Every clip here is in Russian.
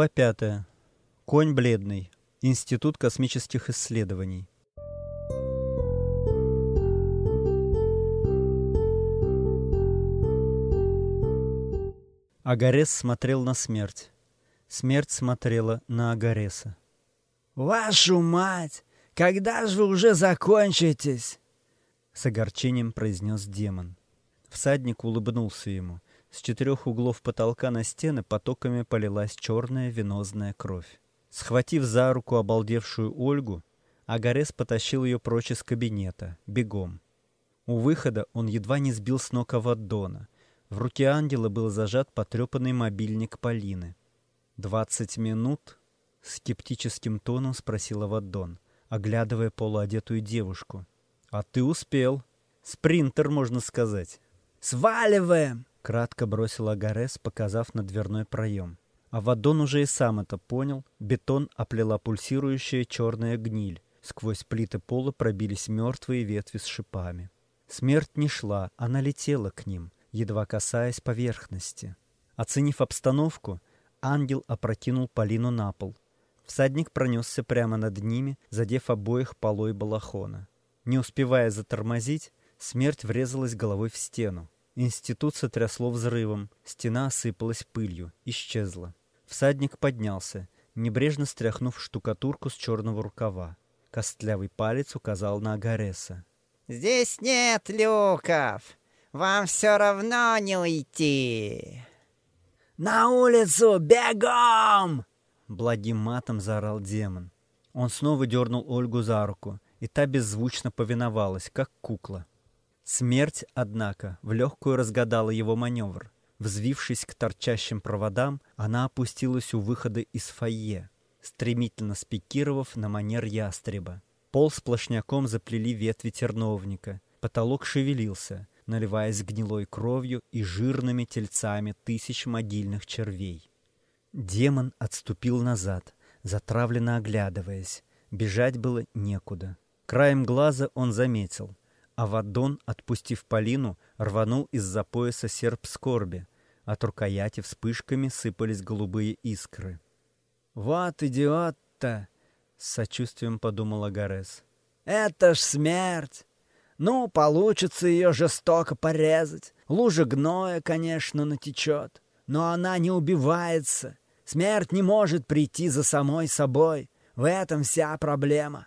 Глава 5. Конь бледный. Институт космических исследований. Агарес смотрел на смерть. Смерть смотрела на Агареса. «Вашу мать! Когда же вы уже закончитесь?» С огорчением произнес демон. Всадник улыбнулся ему. С четырех углов потолка на стены потоками полилась черная венозная кровь. Схватив за руку обалдевшую Ольгу, Агарес потащил ее прочь из кабинета, бегом. У выхода он едва не сбил с ног Аваддона. В руке ангела был зажат потрепанный мобильник Полины. «Двадцать минут?» — скептическим тоном спросил Аваддон, оглядывая полуодетую девушку. «А ты успел. Спринтер, можно сказать». «Сваливаем!» — кратко бросил Агарес, показав на дверной проем. Авадон уже и сам это понял. Бетон оплела пульсирующая черная гниль. Сквозь плиты пола пробились мертвые ветви с шипами. Смерть не шла, она летела к ним, едва касаясь поверхности. Оценив обстановку, ангел опрокинул Полину на пол. Всадник пронесся прямо над ними, задев обоих полой балахона. Не успевая затормозить, смерть врезалась головой в стену. Институт сотрясло взрывом, стена осыпалась пылью, исчезла. Всадник поднялся, небрежно стряхнув штукатурку с черного рукава. Костлявый палец указал на Агареса. «Здесь нет люков! Вам все равно не уйти!» «На улицу! Бегом!» Благим матом заорал демон. Он снова дернул Ольгу за руку, и та беззвучно повиновалась, как кукла. Смерть, однако, в легкую разгадала его маневр. Взвившись к торчащим проводам, она опустилась у выхода из фойе, стремительно спикировав на манер ястреба. Пол сплошняком заплели ветви терновника. Потолок шевелился, наливаясь гнилой кровью и жирными тельцами тысяч могильных червей. Демон отступил назад, затравленно оглядываясь. Бежать было некуда. Краем глаза он заметил. Авадон, отпустив Полину, рванул из-за пояса серп скорби. От рукояти вспышками сыпались голубые искры. «Вот идиот-то!» — с сочувствием подумал Агарес. «Это ж смерть! Ну, получится ее жестоко порезать. Лужа гноя, конечно, натечет. Но она не убивается. Смерть не может прийти за самой собой. В этом вся проблема».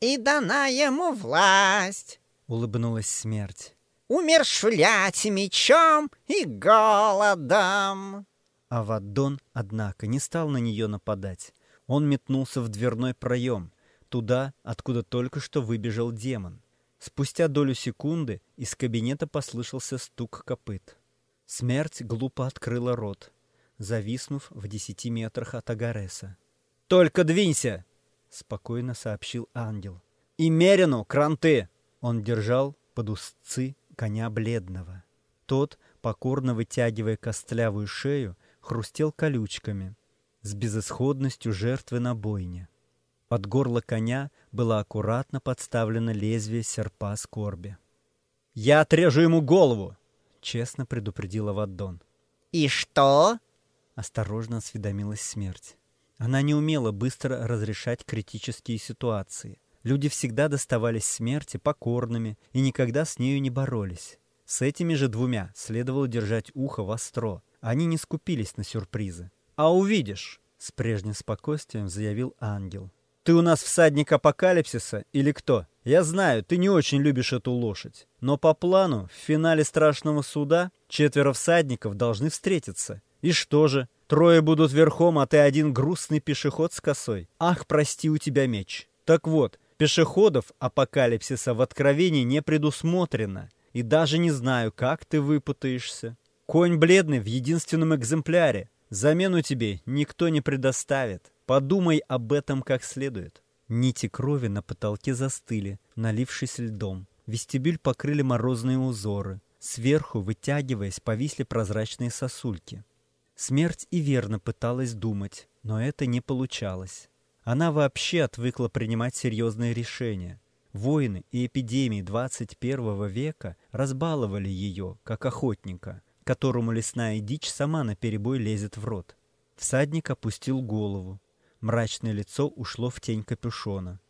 «И дана ему власть!» — улыбнулась смерть. «Умершвлять мечом и голодом!» Авадон, однако, не стал на нее нападать. Он метнулся в дверной проем, туда, откуда только что выбежал демон. Спустя долю секунды из кабинета послышался стук копыт. Смерть глупо открыла рот, зависнув в десяти метрах от Агареса. «Только двинься!» — спокойно сообщил ангел. «И Мерину, кранты!» Он держал под узцы коня бледного. Тот, покорно вытягивая костлявую шею, хрустел колючками, с безысходностью жертвы на бойне. Под горло коня было аккуратно подставлено лезвие серпа скорби. «Я отрежу ему голову!» — честно предупредила Ваддон. «И что?» — осторожно осведомилась смерть. Она не умела быстро разрешать критические ситуации. Люди всегда доставались смерти покорными и никогда с нею не боролись. С этими же двумя следовало держать ухо востро. Они не скупились на сюрпризы. «А увидишь!» — с прежним спокойствием заявил ангел. «Ты у нас всадник апокалипсиса или кто? Я знаю, ты не очень любишь эту лошадь. Но по плану в финале страшного суда четверо всадников должны встретиться. И что же? Трое будут верхом, а ты один грустный пешеход с косой. Ах, прости, у тебя меч. Так вот, Пешеходов апокалипсиса в Откровении не предусмотрено, и даже не знаю, как ты выпутаешься. Конь бледный в единственном экземпляре. Замену тебе никто не предоставит. Подумай об этом как следует. Нити крови на потолке застыли, налившись льдом. Вестибюль покрыли морозные узоры. Сверху, вытягиваясь, повисли прозрачные сосульки. Смерть и верно пыталась думать, но это не получалось. Она вообще отвыкла принимать серьезные решения. Войны и эпидемии 21 века разбаловали ее, как охотника, которому лесная дичь сама наперебой лезет в рот. Всадник опустил голову. Мрачное лицо ушло в тень капюшона.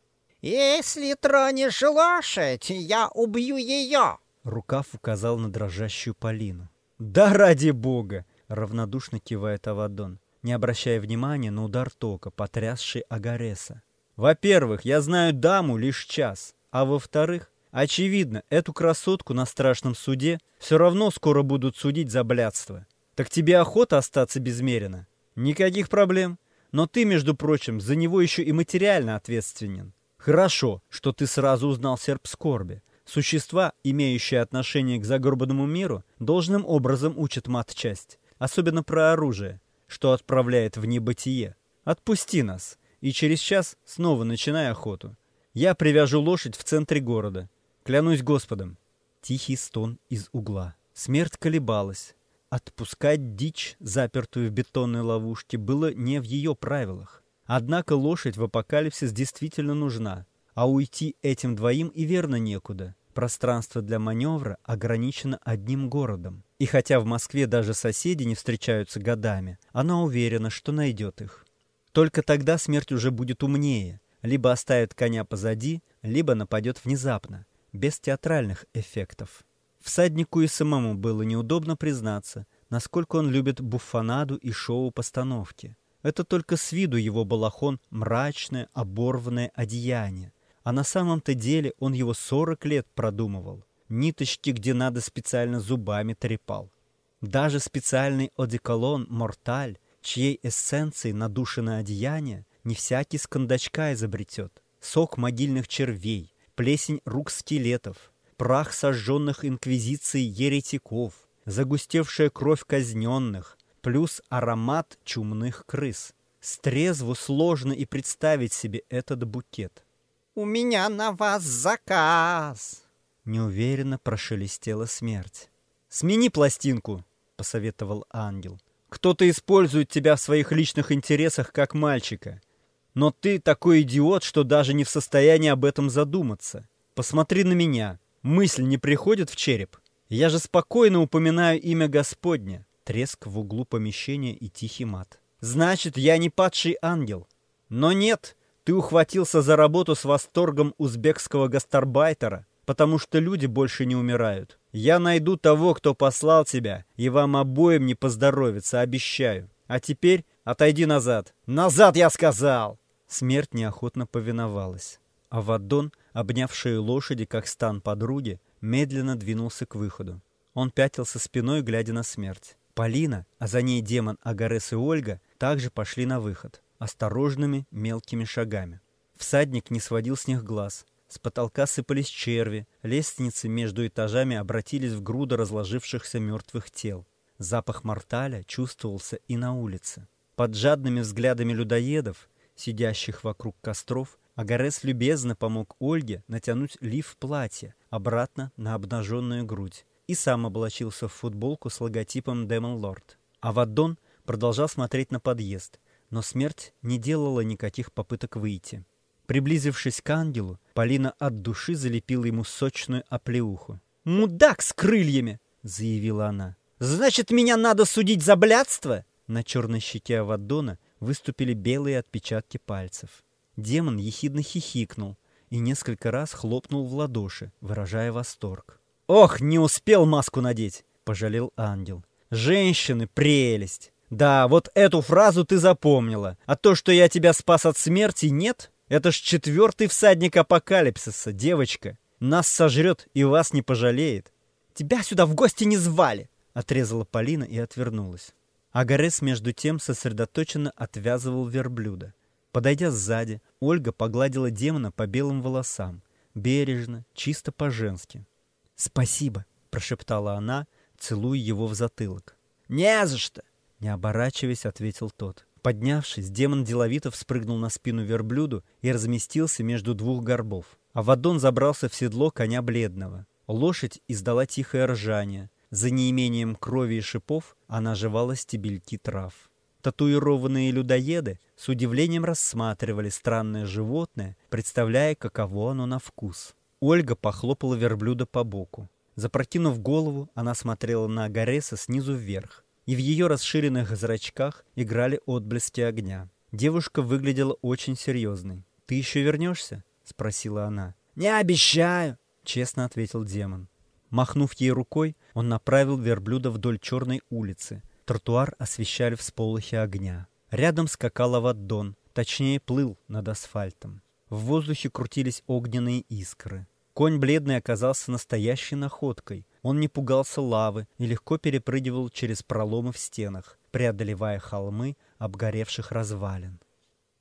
«Если тронешь лошадь, я убью ее!» Рукав указал на дрожащую Полину. «Да ради бога!» — равнодушно кивает Авадон, не обращая внимания на удар тока, потрясший Агареса. «Во-первых, я знаю даму лишь час, а во-вторых, очевидно, эту красотку на страшном суде все равно скоро будут судить за блядство. Так тебе охота остаться безмеренно? Никаких проблем. Но ты, между прочим, за него еще и материально ответственен. Хорошо, что ты сразу узнал серп скорби. Существа, имеющие отношение к загробанному миру, должным образом учат мат-часть, особенно про оружие, что отправляет в небытие. Отпусти нас, и через час снова начинай охоту. Я привяжу лошадь в центре города. Клянусь Господом. Тихий стон из угла. Смерть колебалась. Отпускать дичь, запертую в бетонной ловушке, было не в ее правилах. Однако лошадь в апокалипсис действительно нужна, а уйти этим двоим и верно некуда. Пространство для маневра ограничено одним городом. И хотя в Москве даже соседи не встречаются годами, она уверена, что найдет их. Только тогда смерть уже будет умнее. Либо оставит коня позади, либо нападет внезапно, без театральных эффектов. Всаднику и самому было неудобно признаться, насколько он любит буфанаду и шоу-постановки. Это только с виду его балахон мрачное, оборванное одеяние. А на самом-то деле он его 40 лет продумывал. Ниточки, где надо, специально зубами трепал. Даже специальный одеколон «Морталь», чьей эссенцией надушено одеяние, не всякий с кондачка изобретет. Сок могильных червей, плесень рук скелетов, прах сожженных инквизицией еретиков, загустевшая кровь казненных, плюс аромат чумных крыс. Стрезву сложно и представить себе этот букет. «У меня на вас заказ!» Неуверенно прошелестела смерть. «Смени пластинку!» — посоветовал ангел. «Кто-то использует тебя в своих личных интересах как мальчика. Но ты такой идиот, что даже не в состоянии об этом задуматься. Посмотри на меня. Мысль не приходит в череп? Я же спокойно упоминаю имя Господня. Треск в углу помещения и тихий мат. Значит, я не падший ангел. Но нет, ты ухватился за работу с восторгом узбекского гастарбайтера, потому что люди больше не умирают. Я найду того, кто послал тебя, и вам обоим не поздоровится, обещаю. А теперь отойди назад. Назад, я сказал!» Смерть неохотно повиновалась. А Вадон, обнявший лошади, как стан подруги, медленно двинулся к выходу. Он пятился спиной, глядя на смерть. Полина, а за ней демон Агарес и Ольга, также пошли на выход, осторожными мелкими шагами. Всадник не сводил с них глаз. С потолка сыпались черви, лестницы между этажами обратились в груды разложившихся мертвых тел. Запах морталя чувствовался и на улице. Под жадными взглядами людоедов, сидящих вокруг костров, Агарес любезно помог Ольге натянуть лиф платья обратно на обнаженную грудь и сам облачился в футболку с логотипом Демон Лорд. А Ваддон продолжал смотреть на подъезд, но смерть не делала никаких попыток выйти. Приблизившись к ангелу, Полина от души залепила ему сочную оплеуху. «Мудак с крыльями!» — заявила она. «Значит, меня надо судить за блядство?» На черной щеке Аваддона выступили белые отпечатки пальцев. Демон ехидно хихикнул и несколько раз хлопнул в ладоши, выражая восторг. «Ох, не успел маску надеть!» — пожалел ангел. «Женщины — прелесть! Да, вот эту фразу ты запомнила. А то, что я тебя спас от смерти, нет? Это ж четвертый всадник апокалипсиса, девочка. Нас сожрет и вас не пожалеет. Тебя сюда в гости не звали!» — отрезала Полина и отвернулась. Агарес, между тем, сосредоточенно отвязывал верблюда. Подойдя сзади, Ольга погладила демона по белым волосам, бережно, чисто по-женски. «Спасибо», — прошептала она, целуя его в затылок. «Не за что!» — не оборачиваясь, ответил тот. Поднявшись, демон деловито вспрыгнул на спину верблюду и разместился между двух горбов. А Вадон забрался в седло коня бледного. Лошадь издала тихое ржание. За неимением крови и шипов она жевала стебельки трав. Татуированные людоеды с удивлением рассматривали странное животное, представляя, каково оно на вкус. Ольга похлопала верблюда по боку. Запрокинув голову, она смотрела на Агареса снизу вверх. И в ее расширенных зрачках играли отблески огня. Девушка выглядела очень серьезной. «Ты еще вернешься?» — спросила она. «Не обещаю», — честно ответил демон. Махнув ей рукой, он направил верблюда вдоль черной улицы. Тротуар освещали всполохи огня. Рядом скакал Аваддон, точнее плыл над асфальтом. В воздухе крутились огненные искры. Конь бледный оказался настоящей находкой. Он не пугался лавы и легко перепрыгивал через проломы в стенах, преодолевая холмы обгоревших развалин.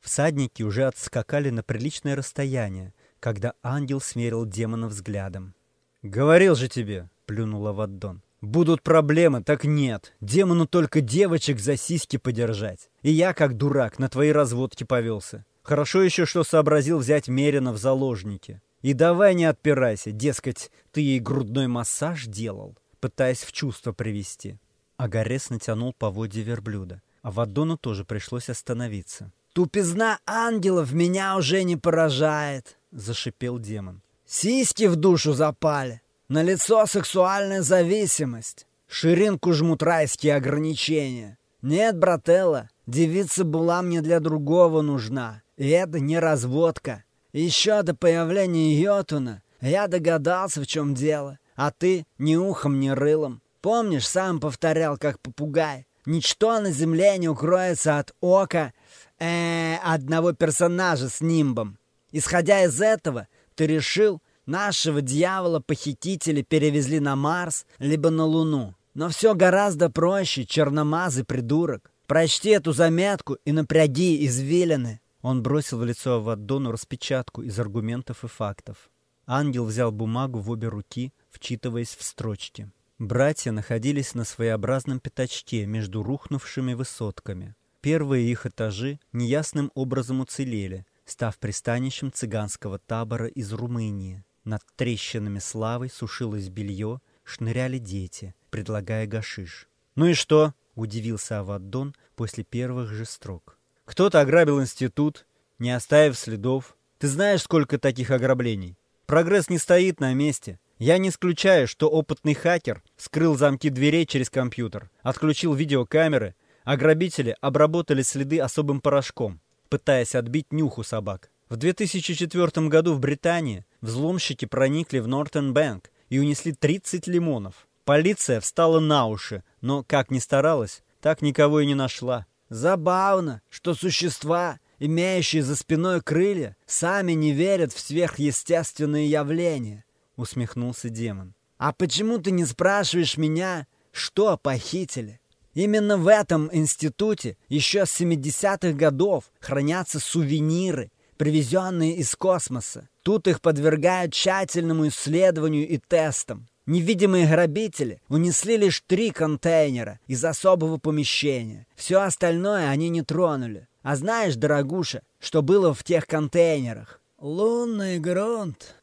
Всадники уже отскакали на приличное расстояние, когда ангел смерил демона взглядом. «Говорил же тебе!» — плюнула Ваддон. «Будут проблемы, так нет. Демону только девочек за сиськи подержать. И я, как дурак, на твои разводки повелся. Хорошо еще, что сообразил взять Мерина в заложники. И давай не отпирайся, дескать, ты ей грудной массаж делал, пытаясь в чувство привести. Агарес натянул поводья верблюда, а Вадону тоже пришлось остановиться. «Тупизна ангелов меня уже не поражает», — зашипел демон. «Сиськи в душу запали. На лицо сексуальная зависимость. Ширинку жмут райские ограничения. Нет, брателла, девица была мне для другого нужна. И это не разводка. Еще до появления Йотуна я догадался, в чем дело. А ты ни ухом, ни рылом. Помнишь, сам повторял, как попугай. Ничто на земле не укроется от ока э, одного персонажа с нимбом. Исходя из этого, ты решил, нашего дьявола-похитителя перевезли на Марс, либо на Луну. Но все гораздо проще, черномазый придурок. Прочти эту заметку и напряги извилины. Он бросил в лицо Аваддону распечатку из аргументов и фактов. Ангел взял бумагу в обе руки, вчитываясь в строчки. Братья находились на своеобразном пятачке между рухнувшими высотками. Первые их этажи неясным образом уцелели, став пристанищем цыганского табора из Румынии. Над трещинами славы сушилось белье, шныряли дети, предлагая гашиш. «Ну и что?» — удивился Аваддон после первых же строк. Кто-то ограбил институт, не оставив следов. Ты знаешь, сколько таких ограблений? Прогресс не стоит на месте. Я не исключаю, что опытный хакер скрыл замки дверей через компьютер, отключил видеокамеры, а грабители обработали следы особым порошком, пытаясь отбить нюху собак. В 2004 году в Британии взломщики проникли в Нортон Бэнк и унесли 30 лимонов. Полиция встала на уши, но, как ни старалась, так никого и не нашла. Забавно, что существа, имеющие за спиной крылья, сами не верят в сверхъестественные явления, усмехнулся демон. А почему ты не спрашиваешь меня, что похитили? Именно в этом институте еще с 70-х годов хранятся сувениры, привезенные из космоса. Тут их подвергают тщательному исследованию и тестам. Невидимые грабители унесли лишь три контейнера из особого помещения. Все остальное они не тронули. А знаешь, дорогуша, что было в тех контейнерах? Лунный грунт.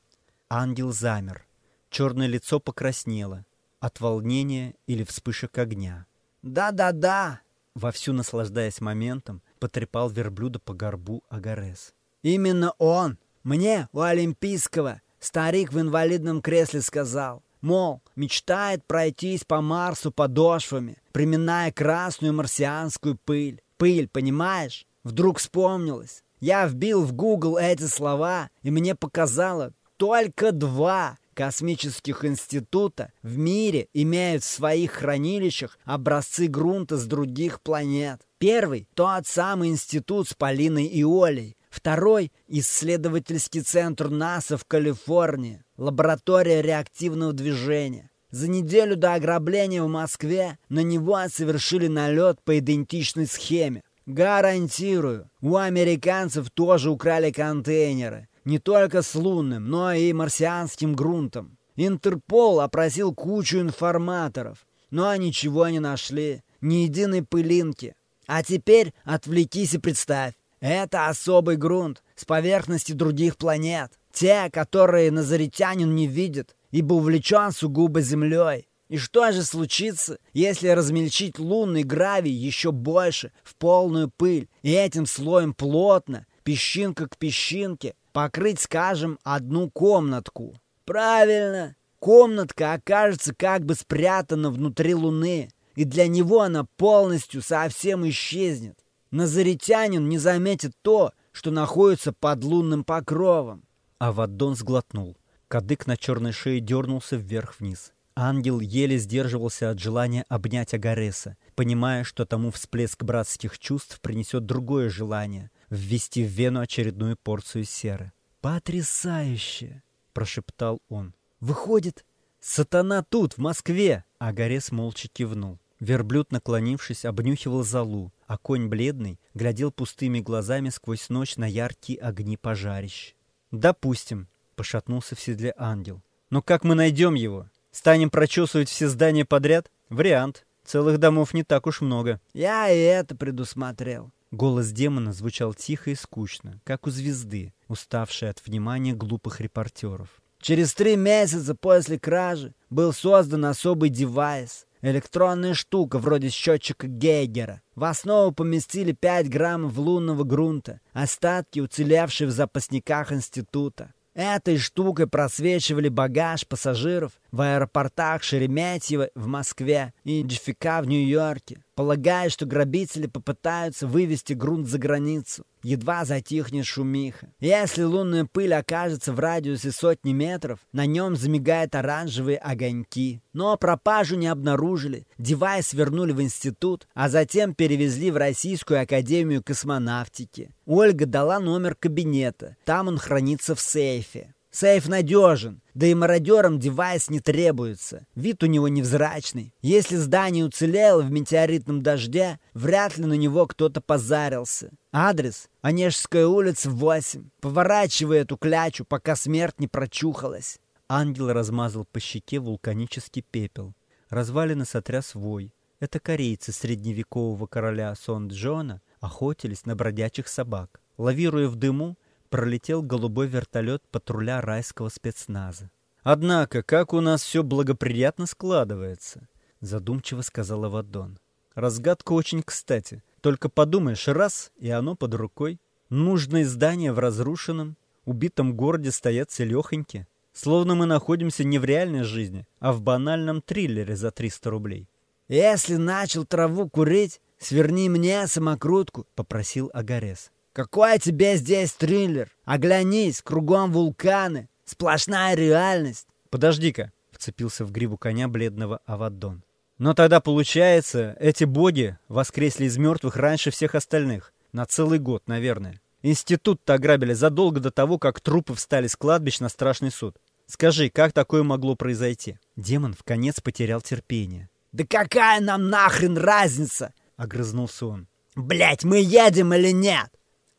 Ангел замер. Черное лицо покраснело. От волнения или вспышек огня. «Да-да-да!» Вовсю наслаждаясь моментом, потрепал верблюда по горбу Агарес. «Именно он! Мне, у Олимпийского, старик в инвалидном кресле сказал. Мол, мечтает пройтись по Марсу подошвами, приминая красную марсианскую пыль. Пыль, понимаешь? Вдруг вспомнилось. Я вбил в Google эти слова, и мне показало только два космических института в мире имеют в своих хранилищах образцы грунта с других планет. Первый – тот самый институт с Полиной и Олей. Второй – исследовательский центр НАСА в Калифорнии. Лаборатория реактивного движения. За неделю до ограбления в Москве на него совершили налет по идентичной схеме. Гарантирую, у американцев тоже украли контейнеры. Не только с лунным, но и марсианским грунтом. Интерпол опросил кучу информаторов, но ничего не нашли, ни единой пылинки. А теперь отвлекись и представь. Это особый грунт с поверхности других планет. Те, которые назаритянин не видит, ибо увлечен сугубо землей. И что же случится, если размельчить лунный гравий еще больше, в полную пыль, и этим слоем плотно, песчинка к песчинке, покрыть, скажем, одну комнатку? Правильно, комнатка окажется как бы спрятана внутри Луны, и для него она полностью совсем исчезнет. Назаритянин не заметит то, что находится под лунным покровом. Аваддон сглотнул. Кадык на черной шее дернулся вверх-вниз. Ангел еле сдерживался от желания обнять Агареса, понимая, что тому всплеск братских чувств принесет другое желание — ввести в вену очередную порцию серы. «Потрясающе!» — прошептал он. «Выходит, сатана тут, в Москве!» Агарес молча кивнул. Верблюд, наклонившись, обнюхивал залу, а конь бледный глядел пустыми глазами сквозь ночь на яркие огни пожарищ. «Допустим», — пошатнулся в седле ангел. «Но как мы найдем его? Станем прочесывать все здания подряд? Вариант. Целых домов не так уж много». «Я и это предусмотрел». Голос демона звучал тихо и скучно, как у звезды, уставшей от внимания глупых репортеров. Через три месяца после кражи был создан особый девайс. Электронная штука вроде счетчика Гейгера. В основу поместили 5 граммов лунного грунта, остатки, уцелевшие в запасниках института. Этой штукой просвечивали багаж пассажиров в аэропортах Шереметьево в Москве и JFK в Нью-Йорке, полагая, что грабители попытаются вывести грунт за границу. Едва затихнет шумиха. Если лунная пыль окажется в радиусе сотни метров, на нем замигают оранжевые огоньки. Но пропажу не обнаружили. Девайс вернули в институт, а затем перевезли в Российскую академию космонавтики. Ольга дала номер кабинета. Там он хранится в сейфе. Сейф надежен, да и мародерам девайс не требуется. Вид у него невзрачный. Если здание уцелело в метеоритном дожде, вряд ли на него кто-то позарился. Адрес – Онежская улица, 8. Поворачивай эту клячу, пока смерть не прочухалась. Ангел размазал по щеке вулканический пепел. Развалины сотряс вой. Это корейцы средневекового короля Сон-Джона охотились на бродячих собак. Лавируя в дыму, пролетел голубой вертолет патруля райского спецназа. «Однако, как у нас все благоприятно складывается», — задумчиво сказал Авадон. «Разгадка очень кстати. Только подумаешь, раз, и оно под рукой. Нужные здания в разрушенном, убитом городе стоят целехоньки. Словно мы находимся не в реальной жизни, а в банальном триллере за 300 рублей». «Если начал траву курить, сверни мне самокрутку», — попросил Агарес. Какой тебе здесь триллер? Оглянись, кругом вулканы. Сплошная реальность. Подожди-ка, вцепился в гриву коня бледного Авадон. Но тогда получается, эти боги воскресли из мертвых раньше всех остальных. На целый год, наверное. Институт-то ограбили задолго до того, как трупы встали с кладбищ на страшный суд. Скажи, как такое могло произойти? Демон в конец потерял терпение. «Да какая нам нахрен разница?» — огрызнулся он. «Блядь, мы едем или нет?»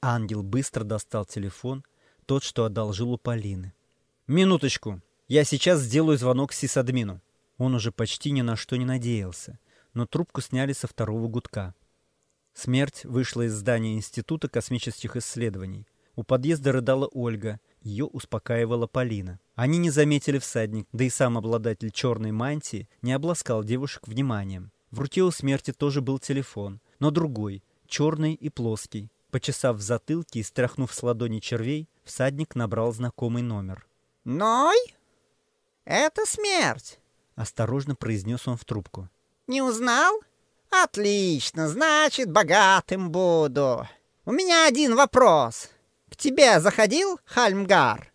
Ангел быстро достал телефон, тот, что одолжил у Полины. «Минуточку. Я сейчас сделаю звонок сисадмину». Он уже почти ни на что не надеялся, но трубку сняли со второго гудка. Смерть вышла из здания Института космических исследований. У подъезда рыдала Ольга, ее успокаивала Полина. Они не заметили всадник, да и сам обладатель черной мантии не обласкал девушек вниманием. В руке у смерти тоже был телефон, но другой, черный и плоский. Почесав в затылке и стряхнув с ладони червей, всадник набрал знакомый номер. «Ной? Это смерть!» — осторожно произнес он в трубку. «Не узнал? Отлично, значит, богатым буду. У меня один вопрос. К тебе заходил Хальмгар?»